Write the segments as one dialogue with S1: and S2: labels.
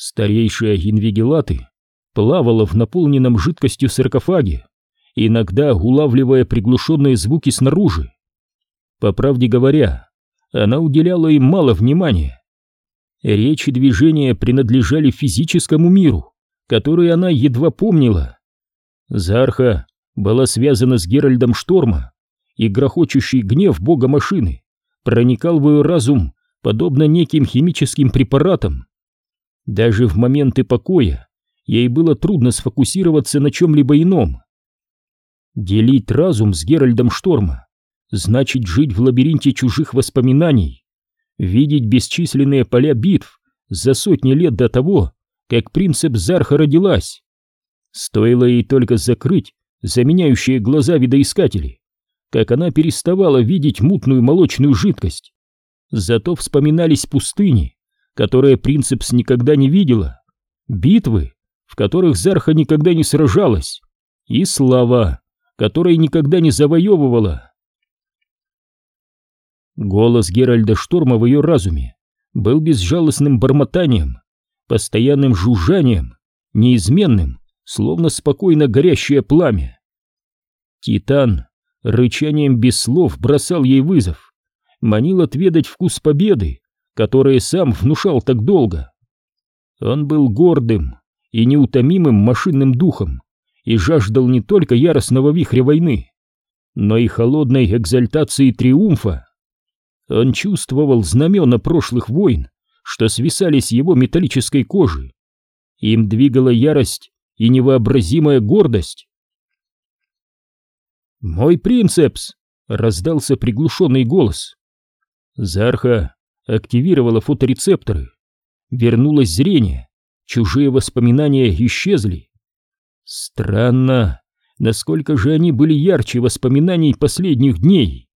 S1: Старейшая инвигилаты плавала в наполненном жидкостью саркофаге, иногда улавливая приглушенные звуки снаружи. По правде говоря, она уделяла им мало внимания. Речь и движения принадлежали физическому миру, который она едва помнила. Зарха была связана с Геральдом Шторма, и грохочущий гнев бога машины проникал в ее разум, подобно неким химическим препаратам. Даже в моменты покоя ей было трудно сфокусироваться на чем-либо ином. Делить разум с Геральдом Шторма значит жить в лабиринте чужих воспоминаний, видеть бесчисленные поля битв за сотни лет до того, как принцип Зарха родилась. Стоило ей только закрыть заменяющие глаза видоискатели, как она переставала видеть мутную молочную жидкость. Зато вспоминались пустыни, которые Принцепс никогда не видела, битвы, в которых Зарха никогда не сражалась, и слава, которой никогда не завоевывала. Голос Геральда Шторма в ее разуме был безжалостным бормотанием, постоянным жужжанием, неизменным, словно спокойно горящее пламя. Титан рычанием без слов бросал ей вызов, манил отведать вкус победы, который сам внушал так долго. Он был гордым и неутомимым машинным духом и жаждал не только яростного вихря войны, но и холодной экзальтации триумфа. Он чувствовал знамена прошлых войн, что свисали с его металлической кожи. Им двигала ярость и невообразимая гордость. «Мой принцепс!» — раздался приглушенный голос. Зарха активировала фоторецепторы. Вернулось зрение, чужие воспоминания исчезли. Странно, насколько же они были ярче воспоминаний последних дней.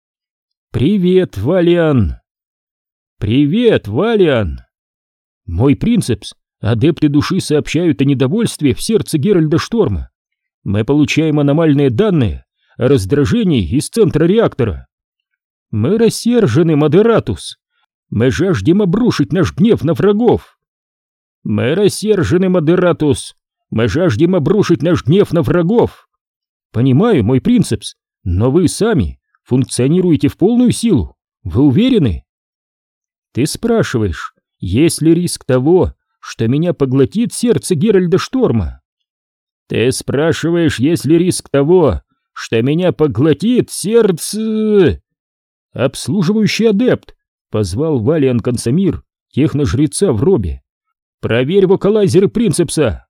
S1: «Привет, Валиан!» «Привет, Валиан!» «Мой принцепс, адепты души сообщают о недовольстве в сердце Геральда Шторма. Мы получаем аномальные данные о раздражении из центра реактора. Мы рассержены, Модератус. Мы жаждем обрушить наш гнев на врагов. Мы рассержены, Модератус. Мы жаждем обрушить наш гнев на врагов. Понимаю, мой принцепс, но вы сами функционируете в полную силу. Вы уверены? Ты спрашиваешь, есть ли риск того, что меня поглотит сердце Геральда Шторма? Ты спрашиваешь, есть ли риск того, что меня поглотит сердце... Обслуживающий адепт позвал Валиан Консамир, техножреца в робе. «Проверь вокалайзеры Принцепса!»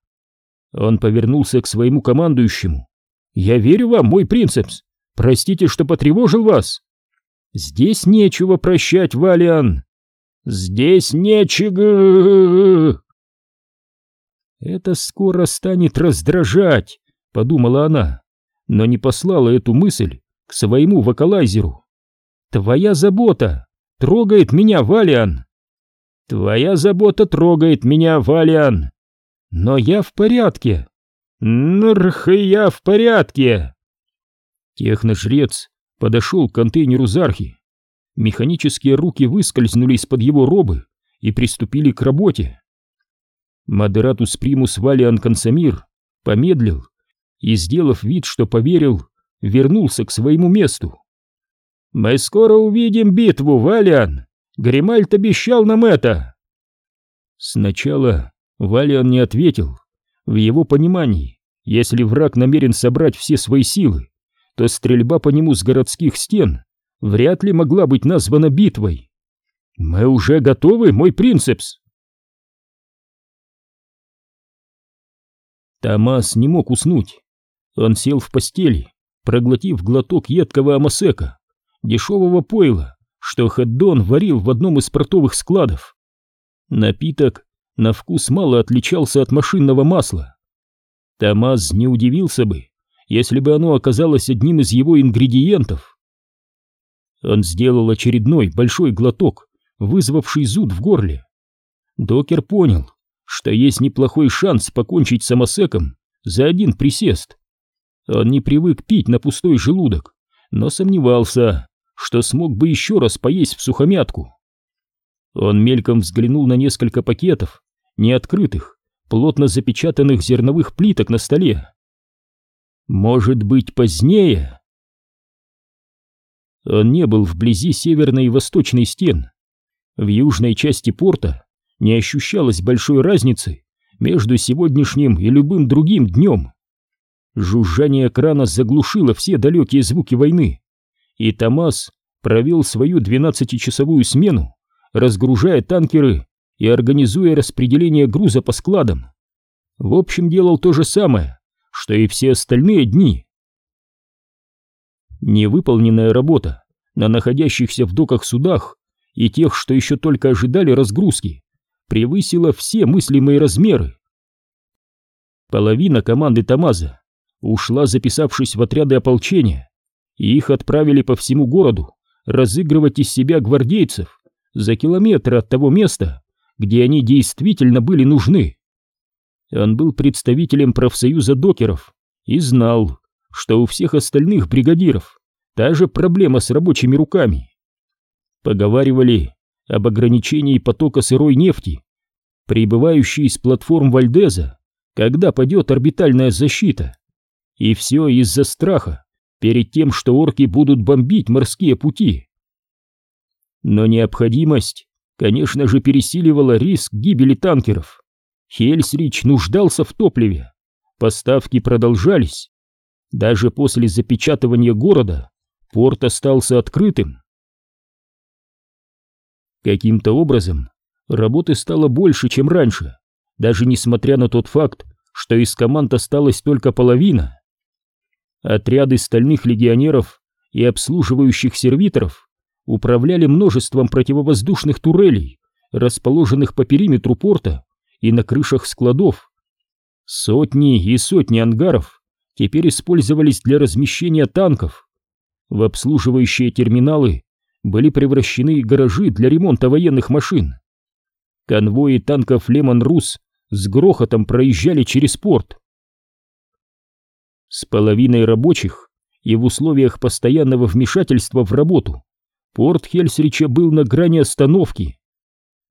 S1: Он повернулся к своему командующему. «Я верю вам, мой Принцепс! Простите, что потревожил вас!» «Здесь нечего прощать, Валиан!» «Здесь нечего...» «Это скоро станет раздражать», — подумала она, но не послала эту мысль к своему вокалайзеру. Твоя забота трогает меня, Валиан. Твоя забота трогает меня, Валиан. Но я в порядке. Нрх, я в порядке. Техножрец подошел к контейнеру Зархи. Механические руки выскользнули из-под его робы и приступили к работе. Модератус Примус Валиан Консамир помедлил и, сделав вид, что поверил, вернулся к своему месту. «Мы скоро увидим битву, Валиан! Гримальт обещал нам это!» Сначала Валиан не ответил. В его понимании, если враг намерен собрать все свои силы, то стрельба по нему с городских стен вряд ли могла быть названа битвой. «Мы уже готовы, мой принцепс!» Томас не мог уснуть. Он сел в постели, проглотив глоток едкого амасека дешевого пойла, что Хэддон варил в одном из портовых складов. Напиток на вкус мало отличался от машинного масла. Томаз не удивился бы, если бы оно оказалось одним из его ингредиентов. Он сделал очередной большой глоток, вызвавший зуд в горле. Докер понял, что есть неплохой шанс покончить с амосеком за один присест. Он не привык пить на пустой желудок, но сомневался, что смог бы еще раз поесть в сухомятку. Он мельком взглянул на несколько пакетов, неоткрытых, плотно запечатанных зерновых плиток на столе. Может быть, позднее? Он не был вблизи северной и восточной стен. В южной части порта не ощущалось большой разницы между сегодняшним и любым другим днем. Жужжание крана заглушило все далекие звуки войны, и Томас провел свою двенадцатичасовую смену, разгружая танкеры и организуя распределение груза по складам. В общем, делал то же самое, что и все остальные дни. Невыполненная работа на находящихся в доках судах и тех, что еще только ожидали разгрузки, превысила все мыслимые размеры. Половина команды Тамаза ушла, записавшись в отряды ополчения, и их отправили по всему городу разыгрывать из себя гвардейцев за километры от того места, где они действительно были нужны. Он был представителем профсоюза докеров и знал, что у всех остальных бригадиров та же проблема с рабочими руками. Поговаривали об ограничении потока сырой нефти, прибывающей с платформ Вальдеза, когда падет орбитальная защита. И все из-за страха перед тем, что орки будут бомбить морские пути. Но необходимость конечно же, пересиливала риск гибели танкеров. Хельсрич нуждался в топливе. Поставки продолжались. Даже после запечатывания города порт остался открытым. Каким-то образом работы стало больше, чем раньше, даже несмотря на тот факт, что из команд осталась только половина. Отряды стальных легионеров и обслуживающих сервиторов управляли множеством противовоздушных турелей, расположенных по периметру порта и на крышах складов. Сотни и сотни ангаров теперь использовались для размещения танков. В обслуживающие терминалы были превращены гаражи для ремонта военных машин. Конвои танков Лемон Рус с грохотом проезжали через порт. С половиной рабочих и в условиях постоянного вмешательства в работу Порт Хельсрича был на грани остановки,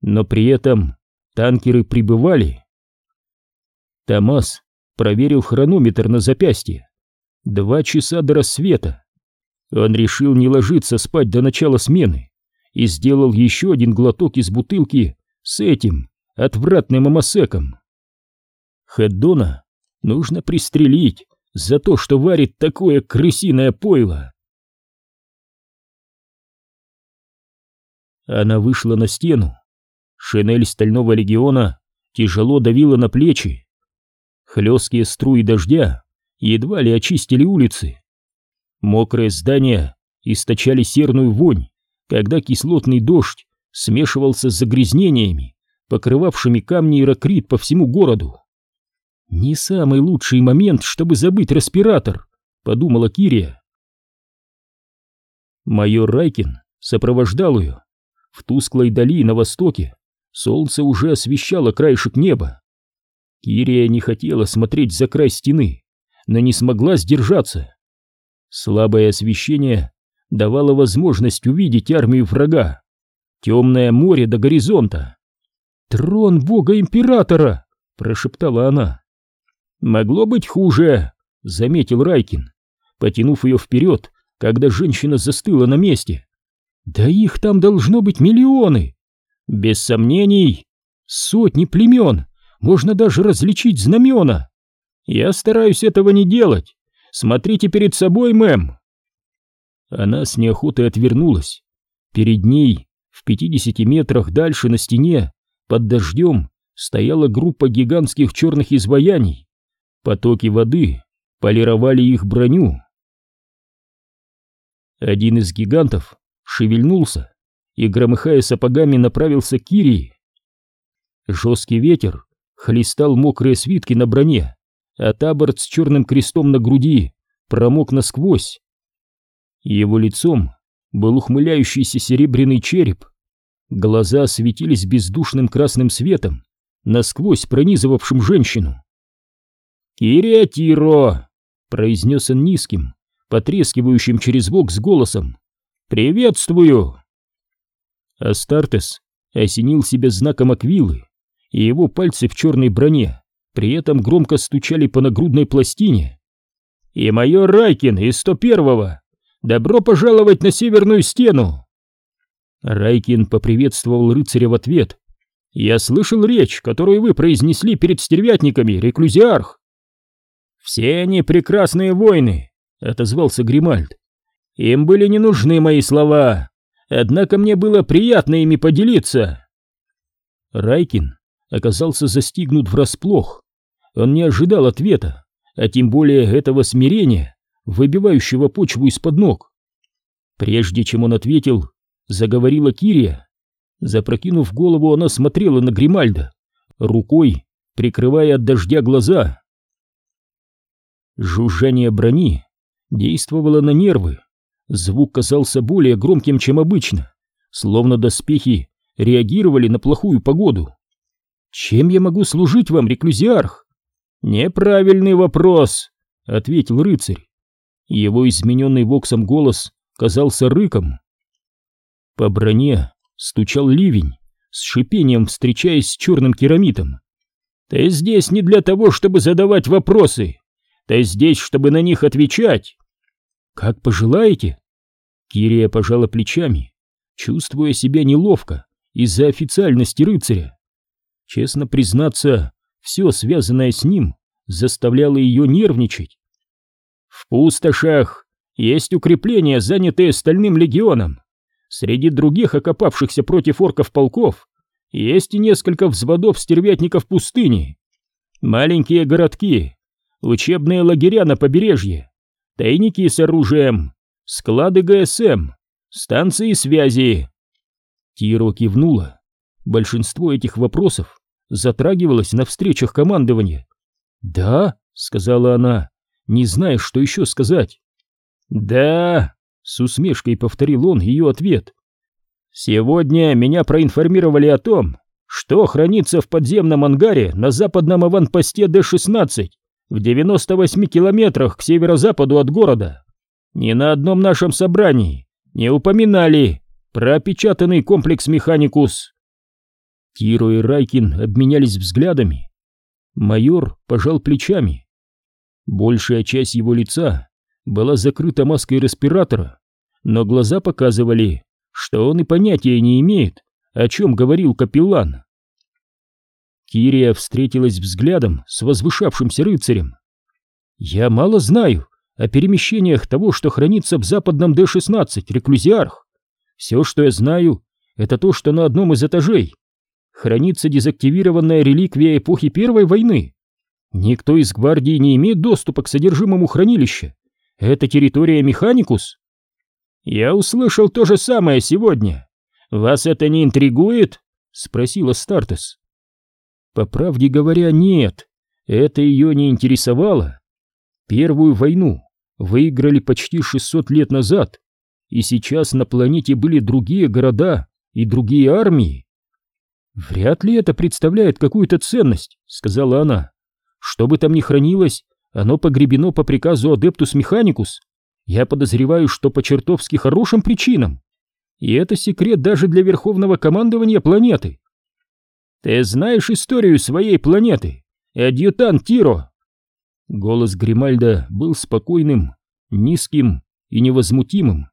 S1: но при этом танкеры прибывали. Томас проверил хронометр на запястье. Два часа до рассвета. Он решил не ложиться спать до начала смены и сделал еще один глоток из бутылки с этим отвратным амасеком. Хэддона нужно пристрелить за то, что варит такое крысиное пойло. Она вышла на стену. Шинель стального легиона тяжело давила на плечи. Хлесткие струи дождя едва ли очистили улицы. Мокрые здания источали серную вонь, когда кислотный дождь смешивался с загрязнениями, покрывавшими камни и ракрит по всему городу. «Не самый лучший момент, чтобы забыть респиратор», — подумала Кирия. Майор Райкин сопровождал ее, в тусклой дали на востоке солнце уже освещало краешек неба. Кирия не хотела смотреть за край стены, но не смогла сдержаться. Слабое освещение давало возможность увидеть армию врага. Темное море до горизонта. «Трон бога-императора!» — прошептала она. «Могло быть хуже», — заметил Райкин, потянув ее вперед, когда женщина застыла на месте. Да их там должно быть миллионы. Без сомнений, сотни племен, можно даже различить знамена. Я стараюсь этого не делать. Смотрите перед собой, мэм. Она с неохотой отвернулась. Перед ней, в пятидесяти метрах дальше на стене, под дождем, стояла группа гигантских черных изваяний. Потоки воды полировали их броню. Один из гигантов шевельнулся и, громыхая сапогами, направился к Кирии. Жесткий ветер хлестал мокрые свитки на броне, а таборд с черным крестом на груди промок насквозь. Его лицом был ухмыляющийся серебряный череп, глаза светились бездушным красным светом, насквозь пронизывавшим женщину. «Кирия Тиро!» — произнес он низким, потрескивающим через бок с голосом, «Приветствую!» Астартес осенил себя знаком Аквилы и его пальцы в черной броне при этом громко стучали по нагрудной пластине. «И майор Райкин из 101-го! Добро пожаловать на северную стену!» Райкин поприветствовал рыцаря в ответ. «Я слышал речь, которую вы произнесли перед стервятниками, реклюзиарх!» «Все они прекрасные воины!» — отозвался Гримальд. «Им были не нужны мои слова, однако мне было приятно ими поделиться!» Райкин оказался застигнут врасплох. Он не ожидал ответа, а тем более этого смирения, выбивающего почву из-под ног. Прежде чем он ответил, заговорила Кирия. Запрокинув голову, она смотрела на Гримальда, рукой прикрывая от дождя глаза. Жужжание брони действовало на нервы. Звук казался более громким, чем обычно, словно доспехи реагировали на плохую погоду. «Чем я могу служить вам, реклюзиарх?» «Неправильный вопрос», — ответил рыцарь. Его измененный воксом голос казался рыком. По броне стучал ливень, с шипением встречаясь с черным керамитом. «Ты здесь не для того, чтобы задавать вопросы. Ты здесь, чтобы на них отвечать». «Как пожелаете». Кирия пожала плечами, чувствуя себя неловко из-за официальности рыцаря. Честно признаться, все связанное с ним заставляло ее нервничать. В пустошах есть укрепления, занятые стальным легионом. Среди других окопавшихся против орков полков есть и несколько взводов стервятников пустыни. Маленькие городки, учебные лагеря на побережье, тайники с оружием, склады ГСМ, станции связи. Тиро кивнула. Большинство этих вопросов затрагивалось на встречах командования. «Да», — сказала она, не зная, что еще сказать. «Да», — с усмешкой повторил он ее ответ. «Сегодня меня проинформировали о том, что хранится в подземном ангаре на западном аванпосте Д-16 в 98 километрах к северо-западу от города. Ни на одном нашем собрании не упоминали про опечатанный комплекс «Механикус». Тиро и Райкин обменялись взглядами. Майор пожал плечами. Большая часть его лица была закрыта маской респиратора, но глаза показывали, что он и понятия не имеет, о чем говорил капеллан. Кирия встретилась взглядом с возвышавшимся рыцарем. «Я мало знаю о перемещениях того, что хранится в западном Д-16, реклюзиарх. Все, что я знаю, это то, что на одном из этажей хранится дезактивированная реликвия эпохи Первой войны. Никто из гвардии не имеет доступа к содержимому хранилища. Это территория Механикус. Я услышал то же самое сегодня. Вас это не интригует? Спросила Стартес. По правде говоря, нет. Это ее не интересовало. Первую войну выиграли почти 600 лет назад, и сейчас на планете были другие города и другие армии. «Вряд ли это представляет какую-то ценность», — сказала она. «Что бы там ни хранилось, оно погребено по приказу Адептус Механикус. Я подозреваю, что по чертовски хорошим причинам. И это секрет даже для верховного командования планеты». «Ты знаешь историю своей планеты, адъютант Тиро?» Голос Гримальда был спокойным, низким и невозмутимым.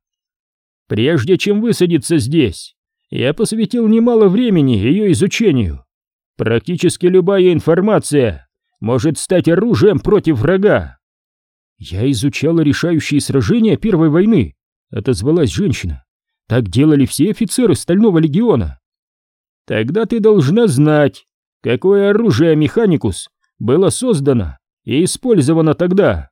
S1: «Прежде чем высадиться здесь, я посвятил немало времени ее изучению. Практически любая информация может стать оружием против врага. Я изучала решающие сражения Первой войны, отозвалась женщина. Так делали все офицеры Стального легиона. Тогда ты должна знать, какое оружие Механикус было создано и использовано тогда.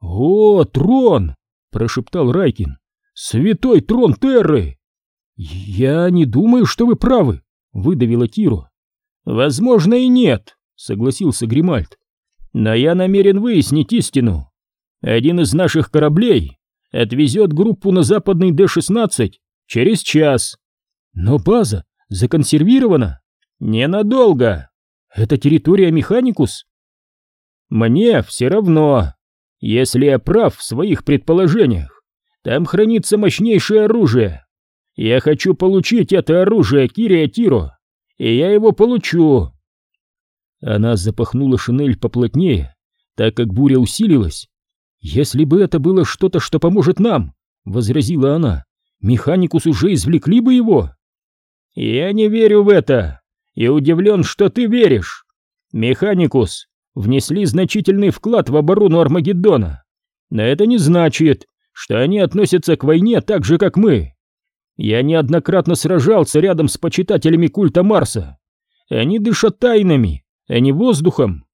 S1: «О, трон!» — прошептал Райкин. «Святой трон Терры!» «Я не думаю, что вы правы», — выдавила Тиру. «Возможно и нет», — согласился Гримальд. «Но я намерен выяснить истину. Один из наших кораблей отвезет группу на западный Д-16 через час. Но база законсервирована. Ненадолго. Это территория Механикус? Мне все равно. Если я прав в своих предположениях, там хранится мощнейшее оружие, я хочу получить это оружие Кирия Тиро и я его получу. Она запахнула шинель поплотнее, так как буря усилилась. Если бы это было что-то, что поможет нам, возразила она, механикус уже извлекли бы его. Я не верю в это и удивлен, что ты веришь. Механикус внесли значительный вклад в оборону Армагеддона, но это не значит, что они относятся к войне так же, как мы. Я неоднократно сражался рядом с почитателями культа Марса. Они дышат тайнами, а не воздухом.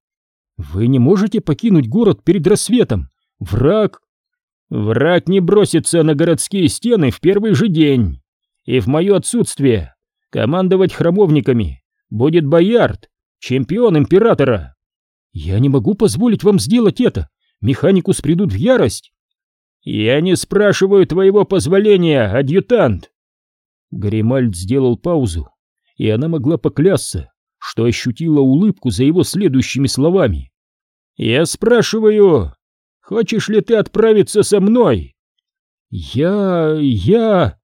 S1: Вы не можете покинуть город перед рассветом. Враг... Враг не бросится на городские стены в первый же день. И в мое отсутствие командовать храмовниками будет Боярд, чемпион императора. Я не могу позволить вам сделать это. Механикус придут в ярость. «Я не спрашиваю твоего позволения, адъютант!» Гримальд сделал паузу, и она могла поклясться, что ощутила улыбку за его следующими словами. «Я спрашиваю, хочешь ли ты отправиться со мной?» «Я... я...»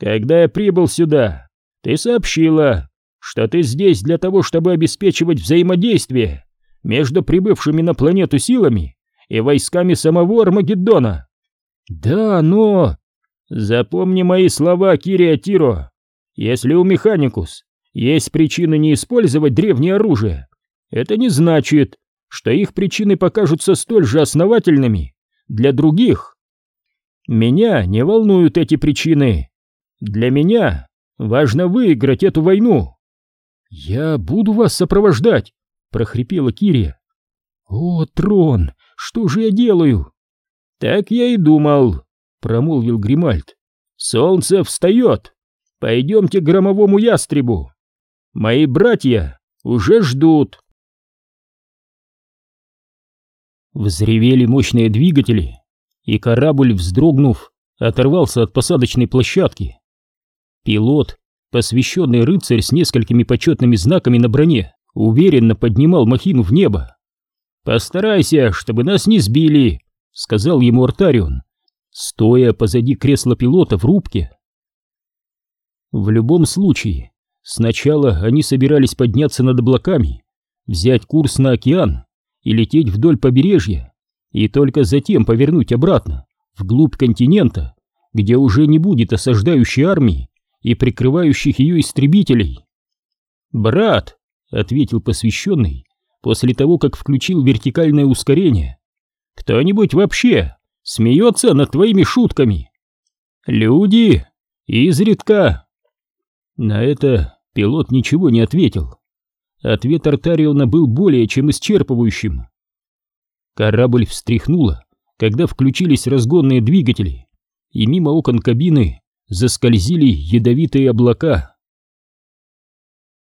S1: «Когда я прибыл сюда, ты сообщила, что ты здесь для того, чтобы обеспечивать взаимодействие между прибывшими на планету силами и войсками самого Армагеддона. «Да, но...» «Запомни мои слова, Кирия Тиро. Если у Механикус есть причины не использовать древнее оружие, это не значит, что их причины покажутся столь же основательными для других. Меня не волнуют эти причины. Для меня важно выиграть эту войну». «Я буду вас сопровождать», — прохрипела Кирия. «О, трон, что же я делаю?» «Так я и думал», — промолвил Гримальд. «Солнце встает! Пойдемте к громовому ястребу! Мои братья уже ждут!» Взревели мощные двигатели, и корабль, вздрогнув, оторвался от посадочной площадки. Пилот, посвященный рыцарь с несколькими почетными знаками на броне, уверенно поднимал махину в небо. «Постарайся, чтобы нас не сбили!» сказал ему Артарион, стоя позади кресла пилота в рубке. В любом случае, сначала они собирались подняться над облаками, взять курс на океан и лететь вдоль побережья, и только затем повернуть обратно, вглубь континента, где уже не будет осаждающей армии и прикрывающих ее истребителей. «Брат», — ответил посвященный, после того, как включил вертикальное ускорение, кто-нибудь вообще смеется над твоими шутками? Люди изредка. На это пилот ничего не ответил. Ответ Артариона был более чем исчерпывающим. Корабль встряхнуло, когда включились разгонные двигатели, и мимо окон кабины заскользили ядовитые облака.